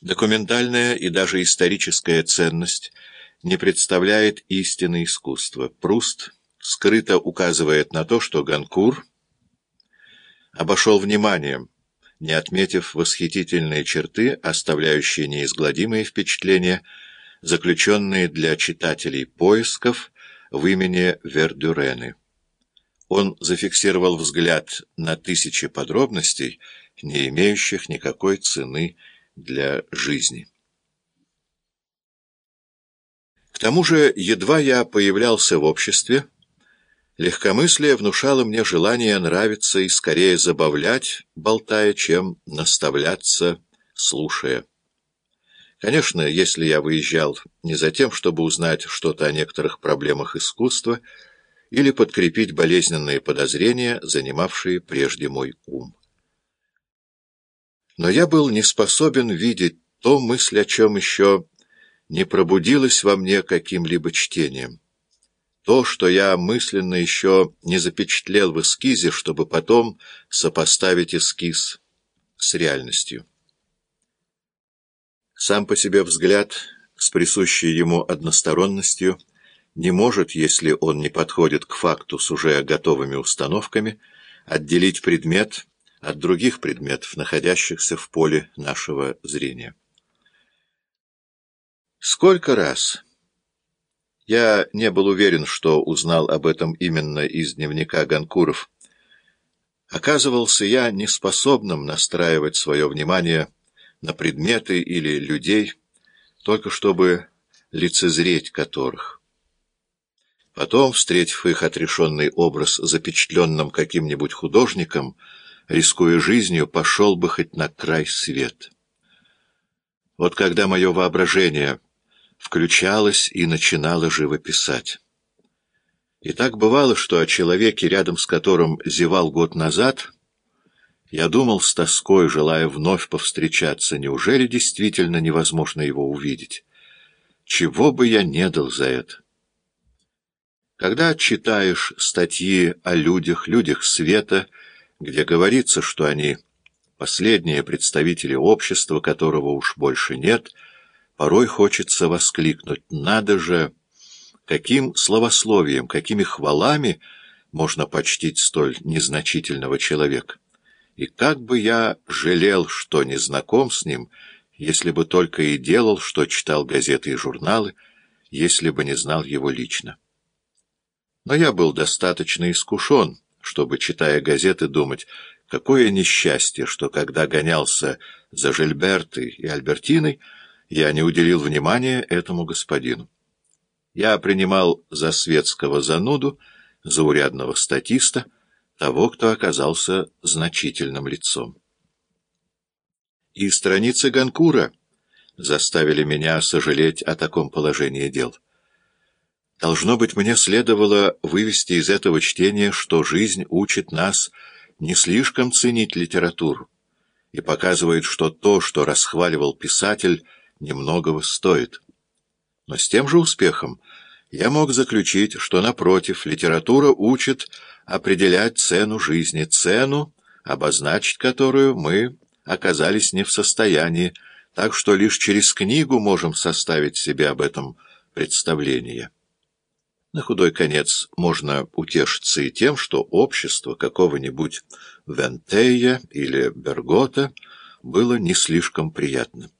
Документальная и даже историческая ценность не представляет истины искусства. Пруст скрыто указывает на то, что Ганкур обошел вниманием, не отметив восхитительные черты, оставляющие неизгладимые впечатления, заключенные для читателей поисков в имени Вердюрены. Он зафиксировал взгляд на тысячи подробностей, не имеющих никакой цены для жизни. К тому же, едва я появлялся в обществе, легкомыслие внушало мне желание нравиться и скорее забавлять, болтая, чем наставляться, слушая. Конечно, если я выезжал не за тем, чтобы узнать что-то о некоторых проблемах искусства или подкрепить болезненные подозрения, занимавшие прежде мой ум. Но я был не способен видеть то мысль, о чем еще не пробудилась во мне каким-либо чтением. То, что я мысленно еще не запечатлел в эскизе, чтобы потом сопоставить эскиз с реальностью. Сам по себе взгляд, с присущей ему односторонностью, не может, если он не подходит к факту с уже готовыми установками, отделить предмет от других предметов, находящихся в поле нашего зрения. Сколько раз... Я не был уверен, что узнал об этом именно из дневника Ганкуров. Оказывался я неспособным настраивать свое внимание на предметы или людей, только чтобы лицезреть которых. Потом, встретив их отрешенный образ запечатленным каким-нибудь художником, рискуя жизнью, пошел бы хоть на край свет. Вот когда мое воображение включалось и начинало живописать. И так бывало, что о человеке, рядом с которым зевал год назад, я думал с тоской, желая вновь повстречаться, неужели действительно невозможно его увидеть? Чего бы я не дал за это? Когда читаешь статьи о людях, людях света, где говорится, что они последние представители общества, которого уж больше нет, порой хочется воскликнуть «Надо же!» Каким словословием, какими хвалами можно почтить столь незначительного человека? И как бы я жалел, что не знаком с ним, если бы только и делал, что читал газеты и журналы, если бы не знал его лично. Но я был достаточно искушен, чтобы, читая газеты, думать, какое несчастье, что когда гонялся за Жильбертой и Альбертиной, я не уделил внимания этому господину. Я принимал за светского зануду, за урядного статиста, того, кто оказался значительным лицом. И страницы Ганкура заставили меня сожалеть о таком положении дел. Должно быть, мне следовало вывести из этого чтения, что жизнь учит нас не слишком ценить литературу и показывает, что то, что расхваливал писатель, немногого стоит. Но с тем же успехом я мог заключить, что, напротив, литература учит определять цену жизни, цену, обозначить которую мы оказались не в состоянии, так что лишь через книгу можем составить себе об этом представление. На худой конец можно утешиться и тем, что общество какого-нибудь Вентея или Бергота было не слишком приятным.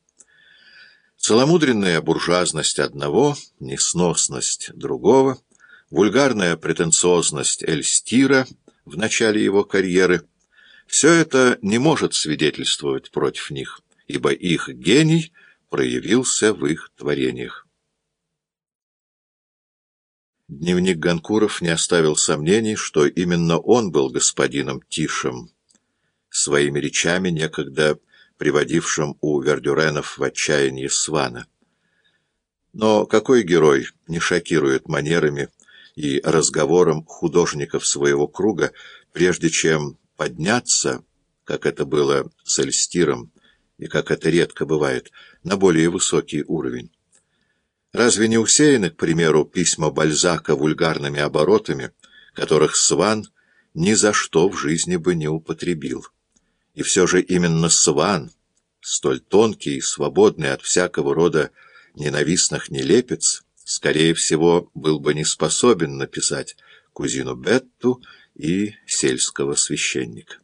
Целомудренная буржуазность одного, несносность другого, вульгарная претенциозность Эльстира в начале его карьеры — все это не может свидетельствовать против них, ибо их гений проявился в их творениях. Дневник Ганкуров не оставил сомнений, что именно он был господином Тишем, своими речами некогда приводившим у Вердюренов в отчаяние Свана. Но какой герой не шокирует манерами и разговором художников своего круга, прежде чем подняться, как это было с Эльстиром, и как это редко бывает, на более высокий уровень? Разве не усеяны, к примеру, письма Бальзака вульгарными оборотами, которых Сван ни за что в жизни бы не употребил? И все же именно Сван, столь тонкий и свободный от всякого рода ненавистных нелепец, скорее всего, был бы не способен написать кузину Бетту и сельского священника.